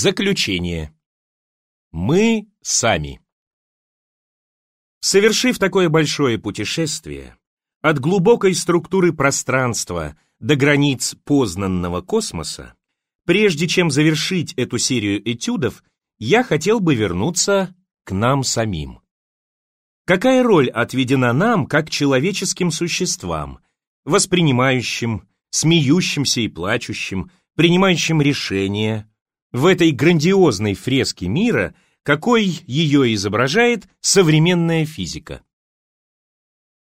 Заключение. Мы сами. Совершив такое большое путешествие, от глубокой структуры пространства до границ познанного космоса, прежде чем завершить эту серию этюдов, я хотел бы вернуться к нам самим. Какая роль отведена нам, как человеческим существам, воспринимающим, смеющимся и плачущим, принимающим решения, в этой грандиозной фреске мира, какой ее изображает современная физика?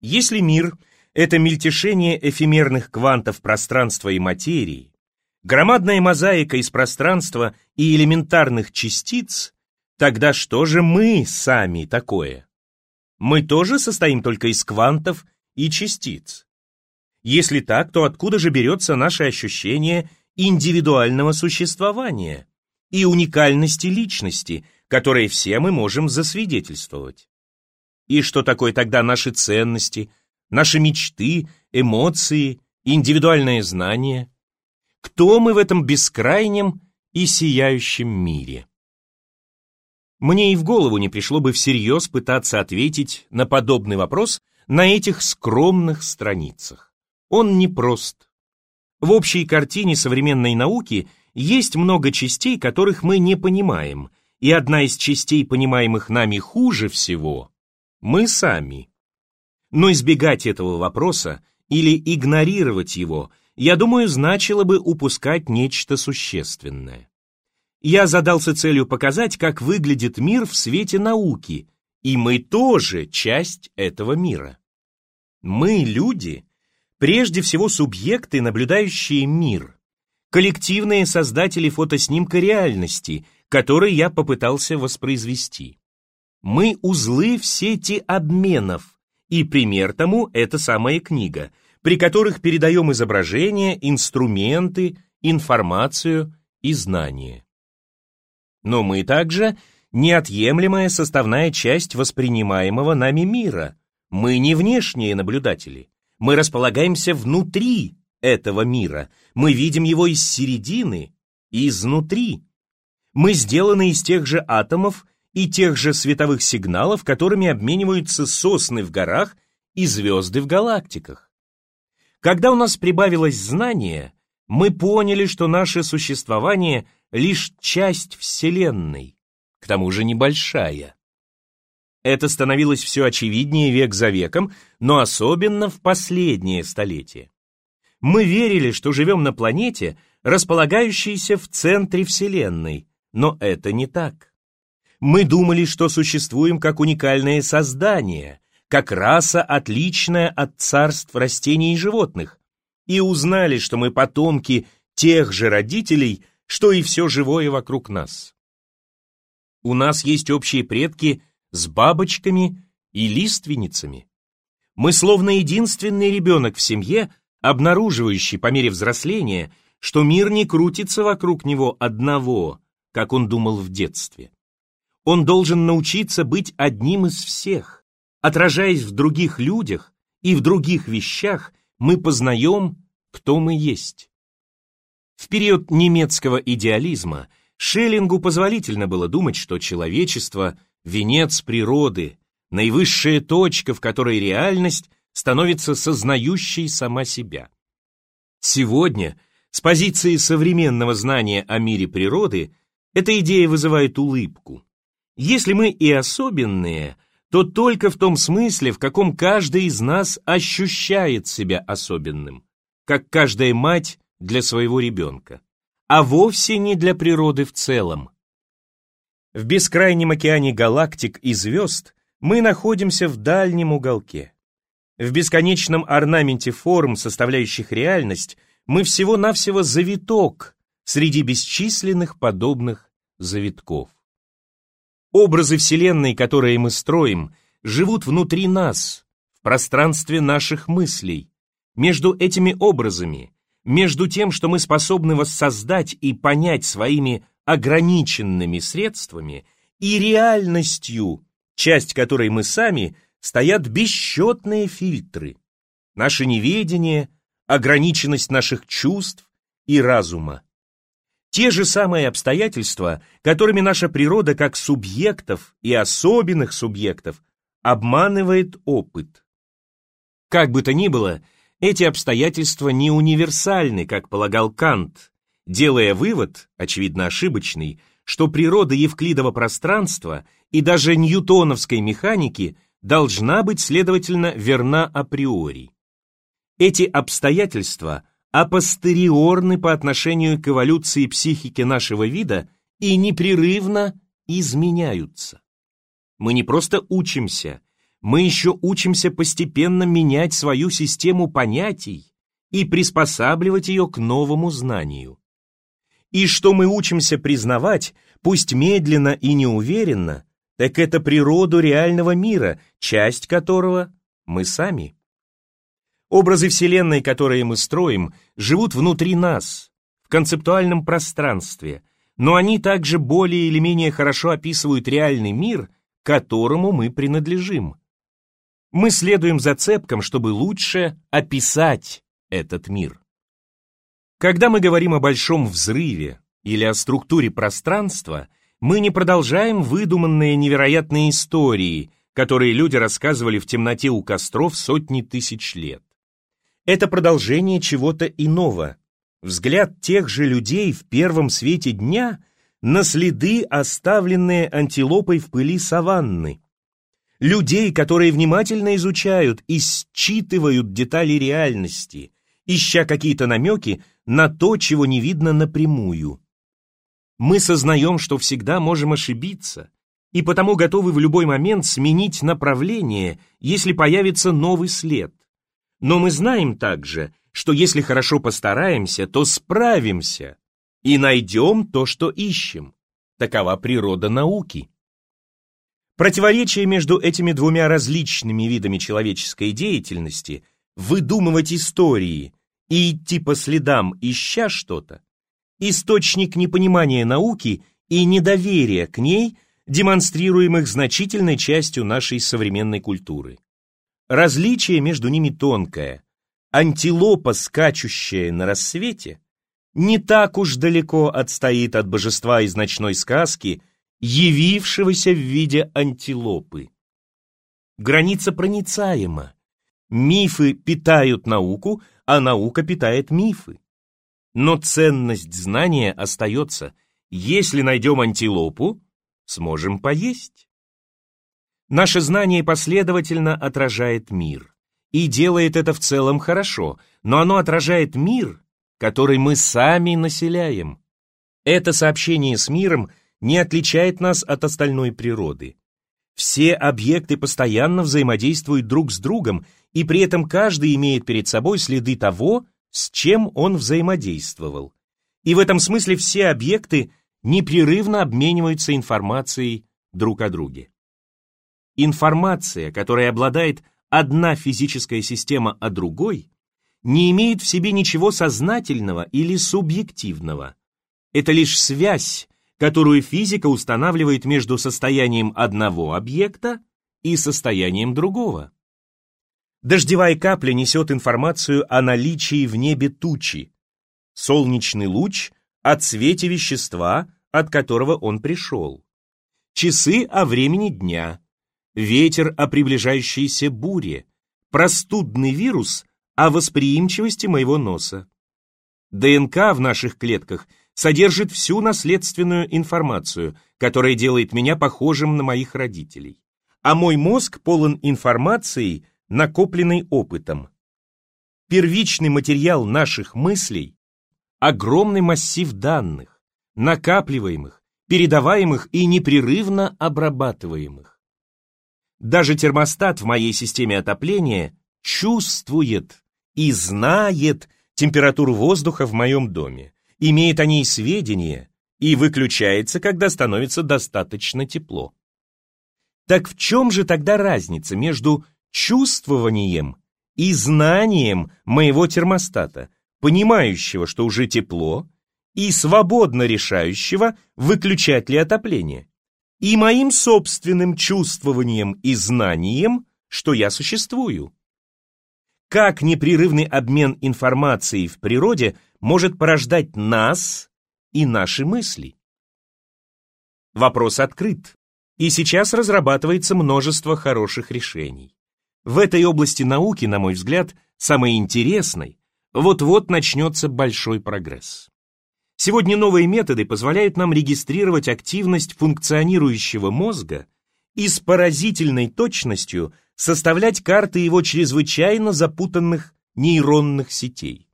Если мир — это мельтешение эфемерных квантов пространства и материи, громадная мозаика из пространства и элементарных частиц, тогда что же мы сами такое? Мы тоже состоим только из квантов и частиц. Если так, то откуда же берется наше ощущение индивидуального существования и уникальности личности, которые все мы можем засвидетельствовать? И что такое тогда наши ценности, наши мечты, эмоции, индивидуальное знание? Кто мы в этом бескрайнем и сияющем мире? Мне и в голову не пришло бы всерьез пытаться ответить на подобный вопрос на этих скромных страницах. Он непрост. В общей картине современной науки есть много частей, которых мы не понимаем, и одна из частей, понимаемых нами хуже всего, мы сами. Но избегать этого вопроса или игнорировать его, я думаю, значило бы упускать нечто существенное я задался целью показать, как выглядит мир в свете науки, и мы тоже часть этого мира. Мы, люди, прежде всего субъекты, наблюдающие мир, коллективные создатели фотоснимка реальности, который я попытался воспроизвести. Мы узлы в сети обменов, и пример тому эта самая книга, при которых передаем изображения, инструменты, информацию и знания. Но мы также неотъемлемая составная часть воспринимаемого нами мира. Мы не внешние наблюдатели. Мы располагаемся внутри этого мира. Мы видим его из середины, изнутри. Мы сделаны из тех же атомов и тех же световых сигналов, которыми обмениваются сосны в горах и звезды в галактиках. Когда у нас прибавилось знание, мы поняли, что наше существование – лишь часть Вселенной, к тому же небольшая. Это становилось все очевиднее век за веком, но особенно в последнее столетие. Мы верили, что живем на планете, располагающейся в центре Вселенной, но это не так. Мы думали, что существуем как уникальное создание, как раса, отличная от царств растений и животных, и узнали, что мы потомки тех же родителей, что и все живое вокруг нас. У нас есть общие предки с бабочками и лиственницами. Мы словно единственный ребенок в семье, обнаруживающий по мере взросления, что мир не крутится вокруг него одного, как он думал в детстве. Он должен научиться быть одним из всех. Отражаясь в других людях и в других вещах, мы познаем, кто мы есть. В период немецкого идеализма Шеллингу позволительно было думать, что человечество – венец природы, наивысшая точка, в которой реальность становится сознающей сама себя. Сегодня, с позиции современного знания о мире природы, эта идея вызывает улыбку. Если мы и особенные, то только в том смысле, в каком каждый из нас ощущает себя особенным, как каждая мать для своего ребенка, а вовсе не для природы в целом. В бескрайнем океане галактик и звезд мы находимся в дальнем уголке. В бесконечном орнаменте форм, составляющих реальность, мы всего-навсего завиток среди бесчисленных подобных завитков. Образы Вселенной, которые мы строим, живут внутри нас, в пространстве наших мыслей. Между этими образами между тем, что мы способны воссоздать и понять своими ограниченными средствами, и реальностью, часть которой мы сами, стоят бесчетные фильтры. Наше неведение, ограниченность наших чувств и разума. те же самые обстоятельства, которыми наша природа как субъектов и особенных субъектов обманывает опыт. Как бы то ни было, эти обстоятельства не универсальны, как полагал Кант, делая вывод, очевидно ошибочный, что природа евклидова пространства и даже ньютоновской механики должна быть, следовательно, верна априори. Эти обстоятельства апостериорны по отношению к эволюции психики нашего вида и непрерывно изменяются. Мы не просто учимся, мы еще учимся постепенно менять свою систему понятий и приспосабливать ее к новому знанию. И что мы учимся признавать, пусть медленно и неуверенно, так это природу реального мира, часть которого мы сами. Образы Вселенной, которые мы строим, живут внутри нас, в концептуальном пространстве, но они также более или менее хорошо описывают реальный мир, которому мы принадлежим. Мы следуем зацепкам, чтобы лучше описать этот мир. Когда мы говорим о большом взрыве или о структуре пространства, мы не продолжаем выдуманные невероятные истории, которые люди рассказывали в темноте у костров сотни тысяч лет. Это продолжение чего-то иного, взгляд тех же людей в первом свете дня на следы, оставленные антилопой в пыли саванны. Людей, которые внимательно изучают и считывают детали реальности, ища какие-то намеки на то, чего не видно напрямую. Мы сознаем, что всегда можем ошибиться, и потому готовы в любой момент сменить направление, если появится новый след. Но мы знаем также, что если хорошо постараемся, то справимся и найдем то, что ищем. Такова природа науки. Противоречие между этими двумя различными видами человеческой деятельности – выдумывать истории и идти по следам, ища что-то, источник непонимания науки и недоверия к ней, демонстрируемых значительной частью нашей современной культуры. Различие между ними тонкое. Антилопа, скачущая на рассвете, не так уж далеко отстоит от божества из ночной сказки, явившегося в виде антилопы. Граница проницаема. Мифы питают науку, а наука питает мифы. Но ценность знания остается. Если найдем антилопу, сможем поесть. Наше знание последовательно отражает мир. И делает это в целом хорошо, но оно отражает мир, который мы сами населяем. Это сообщение с миром не отличает нас от остальной природы. Все объекты постоянно взаимодействуют друг с другом, и при этом каждый имеет перед собой следы того, с чем он взаимодействовал. И в этом смысле все объекты непрерывно обмениваются информацией друг о друге. Информация, которой обладает одна физическая система о другой, не имеет в себе ничего сознательного или субъективного. Это лишь связь, которую физика устанавливает между состоянием одного объекта и состоянием другого. Дождевая капля несет информацию о наличии в небе тучи, солнечный луч о цвете вещества, от которого он пришел, часы о времени дня, ветер о приближающейся буре, простудный вирус о восприимчивости моего носа. ДНК в наших клетках содержит всю наследственную информацию, которая делает меня похожим на моих родителей. А мой мозг полон информацией, накопленной опытом. Первичный материал наших мыслей – огромный массив данных, накапливаемых, передаваемых и непрерывно обрабатываемых. Даже термостат в моей системе отопления чувствует и знает температуру воздуха в моем доме, имеет о ней сведения и выключается, когда становится достаточно тепло. Так в чем же тогда разница между чувствованием и знанием моего термостата, понимающего, что уже тепло, и свободно решающего, выключать ли отопление? и моим собственным чувствованием и знанием, что я существую. Как непрерывный обмен информацией в природе может порождать нас и наши мысли. Вопрос открыт, и сейчас разрабатывается множество хороших решений. В этой области науки, на мой взгляд, самой интересной, вот-вот начнется большой прогресс. Сегодня новые методы позволяют нам регистрировать активность функционирующего мозга и с поразительной точностью составлять карты его чрезвычайно запутанных нейронных сетей.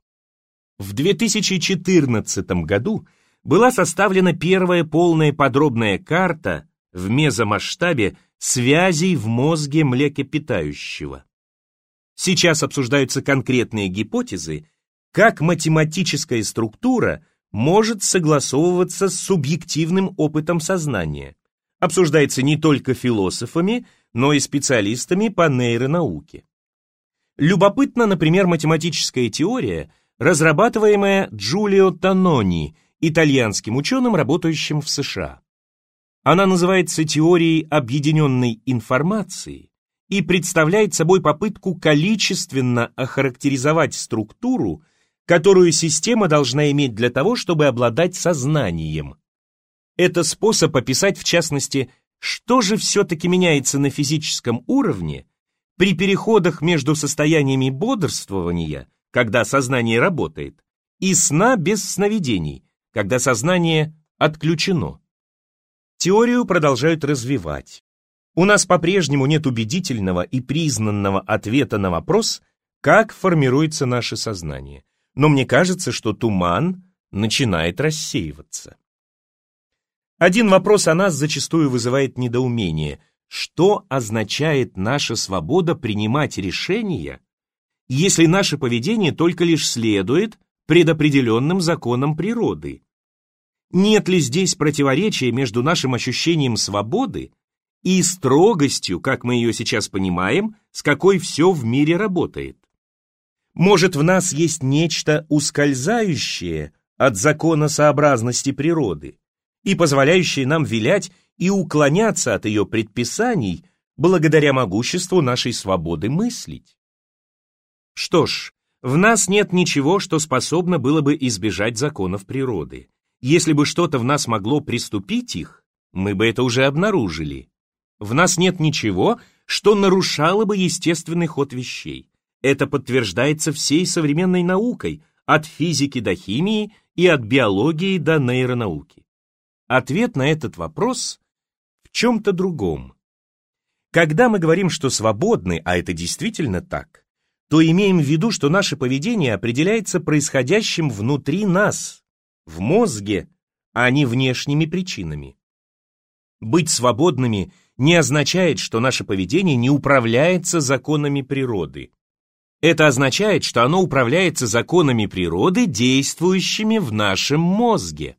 В 2014 году была составлена первая полная подробная карта в мезомасштабе связей в мозге млекопитающего. Сейчас обсуждаются конкретные гипотезы, как математическая структура – может согласовываться с субъективным опытом сознания. Обсуждается не только философами, но и специалистами по нейронауке. Любопытна, например, математическая теория, разрабатываемая Джулио Танони, итальянским ученым, работающим в США. Она называется теорией объединенной информации и представляет собой попытку количественно охарактеризовать структуру, которую система должна иметь для того, чтобы обладать сознанием. Это способ описать, в частности, что же все-таки меняется на физическом уровне при переходах между состояниями бодрствования, когда сознание работает, и сна без сновидений, когда сознание отключено. Теорию продолжают развивать. У нас по-прежнему нет убедительного и признанного ответа на вопрос, как формируется наше сознание но мне кажется, что туман начинает рассеиваться. Один вопрос о нас зачастую вызывает недоумение. Что означает наша свобода принимать решения, если наше поведение только лишь следует предопределенным законам природы? Нет ли здесь противоречия между нашим ощущением свободы и строгостью, как мы ее сейчас понимаем, с какой все в мире работает? Может, в нас есть нечто ускользающее от законосообразности природы и позволяющее нам вилять и уклоняться от ее предписаний благодаря могуществу нашей свободы мыслить? Что ж, в нас нет ничего, что способно было бы избежать законов природы. Если бы что-то в нас могло приступить их, мы бы это уже обнаружили. В нас нет ничего, что нарушало бы естественный ход вещей. Это подтверждается всей современной наукой, от физики до химии и от биологии до нейронауки. Ответ на этот вопрос в чем-то другом. Когда мы говорим, что свободны, а это действительно так, то имеем в виду, что наше поведение определяется происходящим внутри нас, в мозге, а не внешними причинами. Быть свободными не означает, что наше поведение не управляется законами природы. Это означает, что оно управляется законами природы, действующими в нашем мозге.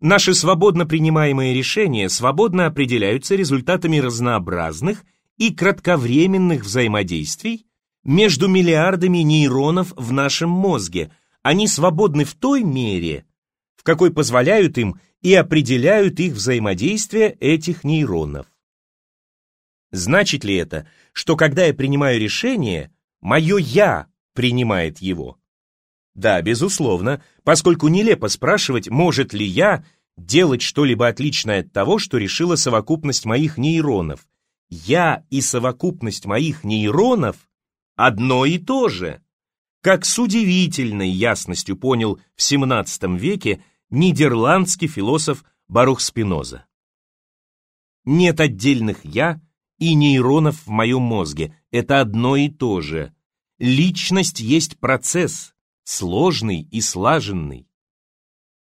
Наши свободно принимаемые решения свободно определяются результатами разнообразных и кратковременных взаимодействий между миллиардами нейронов в нашем мозге. Они свободны в той мере, в какой позволяют им и определяют их взаимодействие этих нейронов. Значит ли это, что когда я принимаю решение, Мое «я» принимает его. Да, безусловно, поскольку нелепо спрашивать, может ли я делать что-либо отличное от того, что решила совокупность моих нейронов. Я и совокупность моих нейронов одно и то же. Как с удивительной ясностью понял в XVII веке нидерландский философ Барух Спиноза. Нет отдельных «я», и нейронов в моем мозге. Это одно и то же. Личность есть процесс, сложный и слаженный.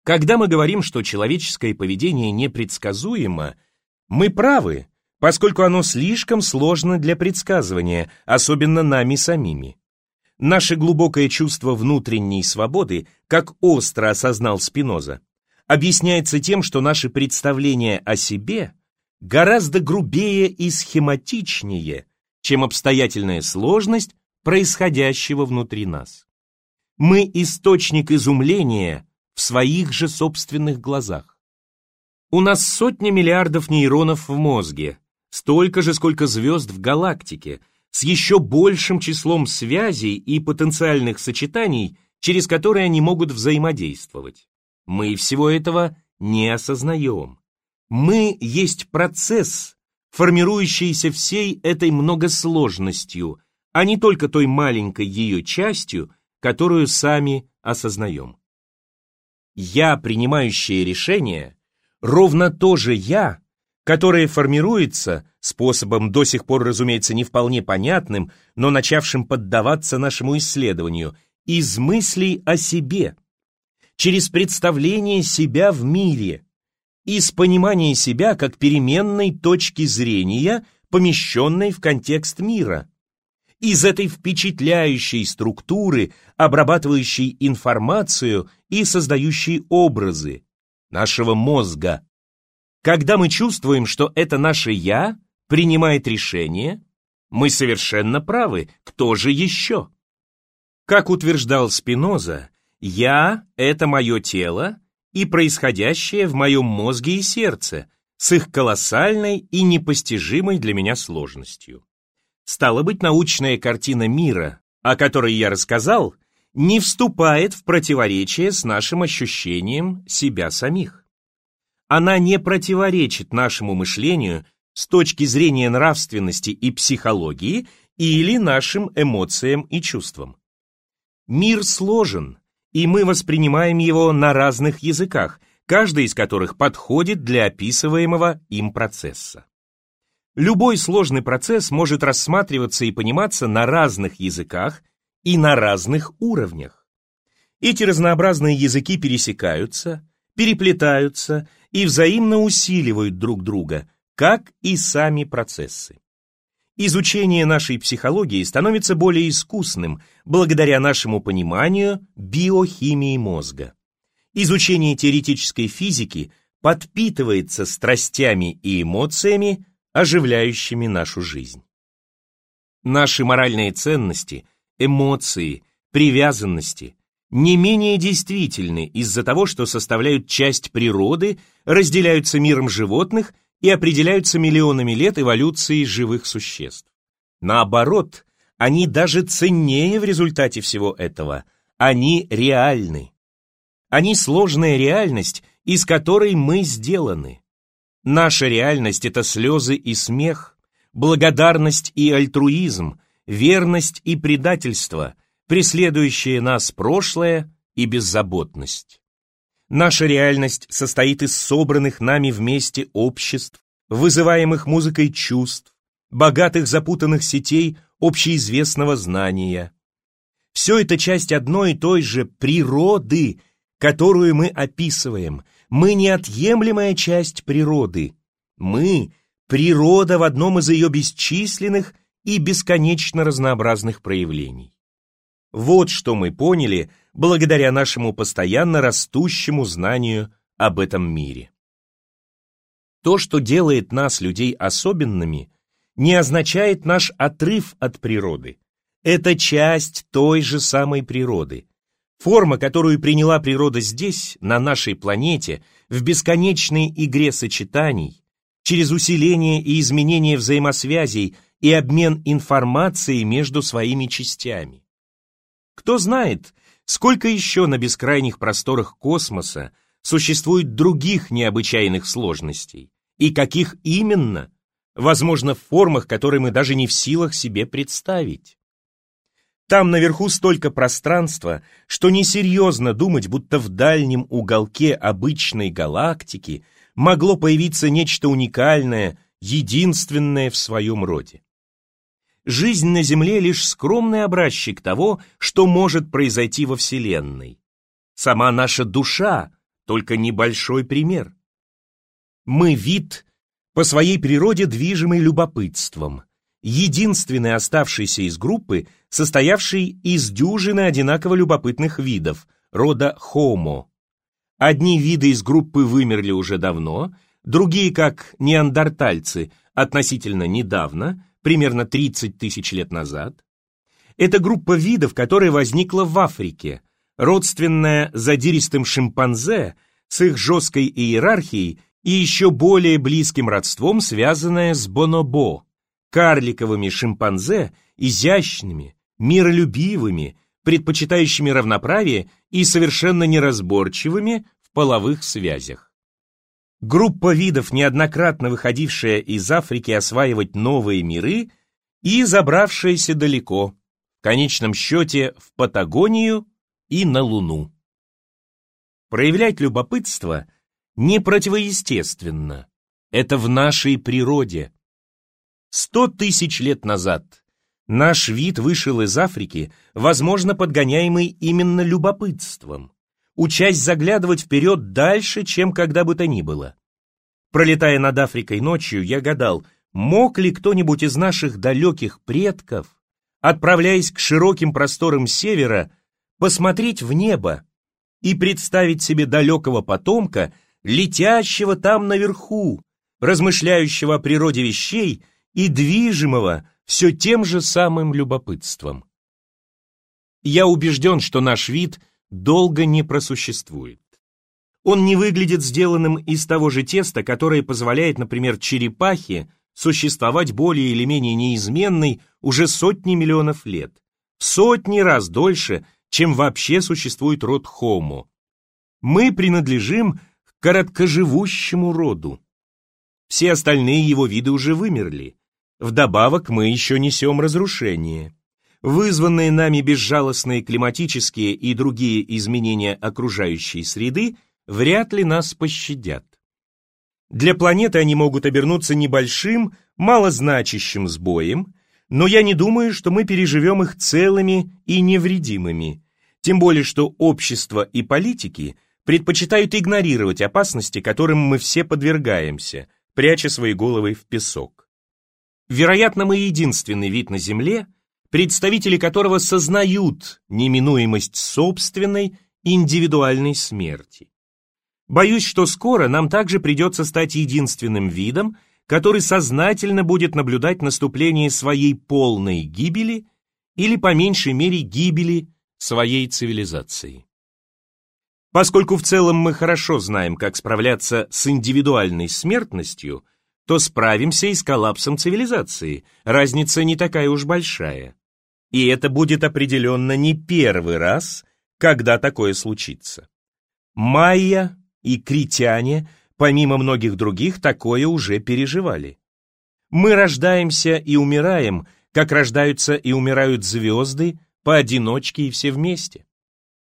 Когда мы говорим, что человеческое поведение непредсказуемо, мы правы, поскольку оно слишком сложно для предсказывания, особенно нами самими. Наше глубокое чувство внутренней свободы, как остро осознал Спиноза, объясняется тем, что наши представления о себе – гораздо грубее и схематичнее, чем обстоятельная сложность происходящего внутри нас. Мы источник изумления в своих же собственных глазах. У нас сотни миллиардов нейронов в мозге, столько же, сколько звезд в галактике, с еще большим числом связей и потенциальных сочетаний, через которые они могут взаимодействовать. мы всего этого не осознаем. Мы есть процесс, формирующийся всей этой многосложностью, а не только той маленькой ее частью, которую сами осознаем. Я, принимающее решение, ровно то же я, которое формируется способом до сих пор, разумеется, не вполне понятным, но начавшим поддаваться нашему исследованию, из мыслей о себе, через представление себя в мире, из понимания себя как переменной точки зрения, помещенной в контекст мира, из этой впечатляющей структуры, обрабатывающей информацию и создающей образы, нашего мозга. Когда мы чувствуем, что это наше «я» принимает решение, мы совершенно правы, кто же еще? Как утверждал Спиноза, «я» — это мое тело и происходящее в моем мозге и сердце с их колоссальной и непостижимой для меня сложностью. Стало быть, научная картина мира, о которой я рассказал, не вступает в противоречие с нашим ощущением себя самих она не противоречит нашему мышлению с точки зрения нравственности и психологии или нашим эмоциям и чувствам. Мир сложен, и мы воспринимаем его на разных языках, каждый из которых подходит для описываемого им процесса. Любой сложный процесс может рассматриваться и пониматься на разных языках и на разных уровнях. Эти разнообразные языки пересекаются, переплетаются и взаимно усиливают друг друга, как и сами процессы. Изучение нашей психологии становится более искусным благодаря нашему пониманию биохимии мозга. Изучение теоретической физики подпитывается страстями и эмоциями, оживляющими нашу жизнь. Наши моральные ценности, эмоции, привязанности не менее действительны из-за того, что составляют часть природы, разделяются миром животных и определяются миллионами лет эволюции живых существ. Наоборот, они даже ценнее в результате всего этого. Они реальны. Они сложная реальность, из которой мы сделаны. Наша реальность — это слезы и смех, благодарность и альтруизм, верность и предательство — преследующее нас прошлое и беззаботность. Наша реальность состоит из собранных нами вместе обществ, вызываемых музыкой чувств, богатых запутанных сетей общеизвестного знания. Все это часть одной и той же природы, которую мы описываем. Мы неотъемлемая часть природы. Мы — природа в одном из ее бесчисленных и бесконечно разнообразных проявлений. Вот что мы поняли благодаря нашему постоянно растущему знанию об этом мире. То, что делает нас, людей, особенными, не означает наш отрыв от природы. Это часть той же самой природы. Форма, которую приняла природа здесь, на нашей планете, в бесконечной игре сочетаний, через усиление и изменение взаимосвязей и обмен информацией между своими частями. Кто знает, сколько еще на бескрайних просторах космоса существует других необычайных сложностей, и каких именно, возможно, в формах, которые мы даже не в силах себе представить. Там наверху столько пространства, что несерьезно думать, будто в дальнем уголке обычной галактики могло появиться нечто уникальное, единственное в своем роде жизнь на Земле лишь скромный образчик того, что может произойти во Вселенной. Сама наша душа — только небольшой пример. Мы вид, по своей природе движимый любопытством, единственный оставшийся из группы, состоявший из дюжины одинаково любопытных видов, рода Homo. Одни виды из группы вымерли уже давно, другие, как неандертальцы, относительно недавно, примерно 30 тысяч лет назад. Это группа видов, которая возникла в Африке, родственная задиристым шимпанзе с их жесткой иерархией и еще более близким родством, связанная с бонобо, карликовыми шимпанзе, изящными, миролюбивыми, предпочитающими равноправие и совершенно неразборчивыми в половых связях. Группа видов, неоднократно выходившая из Африки осваивать новые миры и забравшаяся далеко, в конечном счете в Патагонию и на Луну. Проявлять любопытство не противоестественно. Это в нашей природе. Сто тысяч лет назад наш вид вышел из Африки, возможно, подгоняемый именно любопытством, учась заглядывать вперед дальше, чем когда бы то ни было. Пролетая над Африкой ночью, я гадал, мог ли кто-нибудь из наших далеких предков, отправляясь к широким просторам севера, посмотреть в небо и представить себе далекого потомка, летящего там наверху, размышляющего о природе вещей и движимого все тем же самым любопытством. Я убежден, что наш вид долго не просуществует. Он не выглядит сделанным из того же теста, которое позволяет, например, черепахе существовать более или менее неизменной уже сотни миллионов лет, сотни раз дольше, чем вообще существует род Homo. Мы принадлежим к короткоживущему роду. Все остальные его виды уже вымерли. Вдобавок мы еще несем разрушение. Вызванные нами безжалостные климатические и другие изменения окружающей среды вряд ли нас пощадят. Для планеты они могут обернуться небольшим, малозначащим сбоем, но я не думаю, что мы переживем их целыми и невредимыми, тем более что общество и политики предпочитают игнорировать опасности, которым мы все подвергаемся, пряча свои головы в песок. Вероятно, мы единственный вид на Земле, представители которого сознают неминуемость собственной индивидуальной смерти. Боюсь, что скоро нам также придется стать единственным видом, который сознательно будет наблюдать наступление своей полной гибели или, по меньшей мере, гибели своей цивилизации. Поскольку в целом мы хорошо знаем, как справляться с индивидуальной смертностью, то справимся и с коллапсом цивилизации, разница не такая уж большая. И это будет определенно не первый раз, когда такое случится. Майя и критяне, помимо многих других, такое уже переживали. Мы рождаемся и умираем, как рождаются и умирают звезды, поодиночке и все вместе.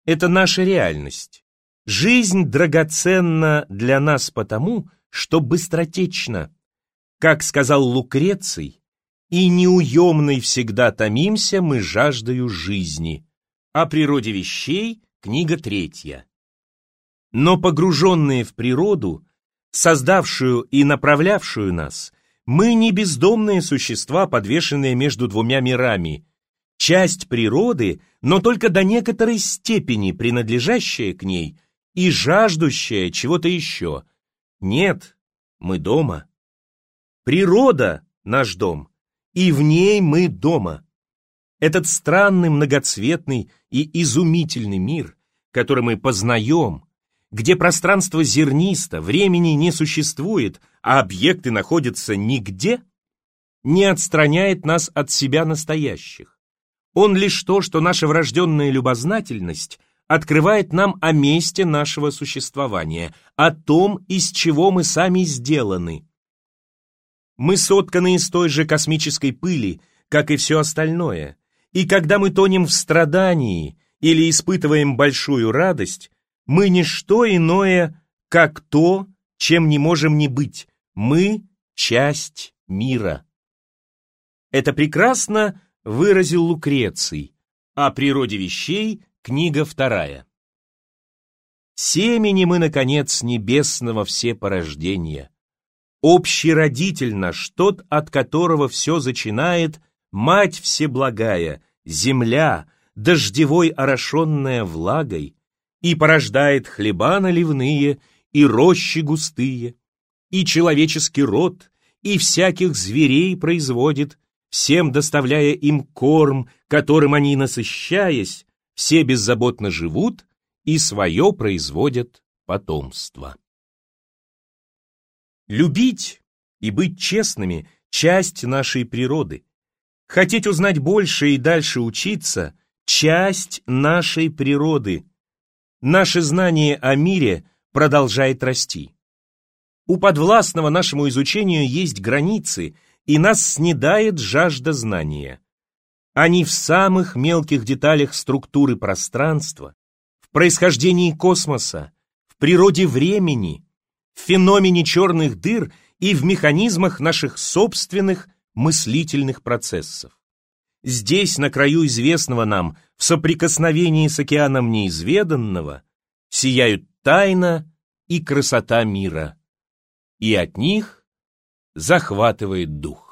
Это наша реальность. Жизнь драгоценна для нас потому, что быстротечна. Как сказал Лукреций, и неуемной всегда томимся мы жаждою жизни. О природе вещей, книга третья. Но погруженные в природу, создавшую и направлявшую нас, мы не бездомные существа, подвешенные между двумя мирами, часть природы, но только до некоторой степени принадлежащая к ней и жаждущая чего-то еще. Нет, мы дома. Природа — наш дом, и в ней мы дома. Этот странный, многоцветный и изумительный мир, который мы познаем, где пространство зернисто, времени не существует, а объекты находятся нигде, не отстраняет нас от себя настоящих. Он лишь то, что наша врожденная любознательность открывает нам о месте нашего существования, о том, из чего мы сами сделаны. Мы сотканы из той же космической пыли, как и все остальное, и когда мы тонем в страдании или испытываем большую радость, мы не что иное, как то, чем не можем не быть. Мы — часть мира. Это прекрасно выразил Лукреций. О природе вещей, книга вторая. Семени мы, наконец, небесного все порождения. Общий родитель наш, тот, от которого все зачинает, Мать всеблагая, земля, дождевой орошенная влагой, и порождает хлеба наливные, и рощи густые, и человеческий род, и всяких зверей производит, всем доставляя им корм, которым они, насыщаясь, все беззаботно живут и свое производят потомство. Любить и быть честными – часть нашей природы. Хотеть узнать больше и дальше учиться – часть нашей природы – Наше знание о мире продолжает расти. У подвластного нашему изучению есть границы, и нас снедает жажда знания. Они в самых мелких деталях структуры пространства, в происхождении космоса, в природе времени, в феномене черных дыр и в механизмах наших собственных мыслительных процессов. Здесь, на краю известного нам, в соприкосновении с океаном неизведанного, сияют тайна и красота мира, и от них захватывает дух.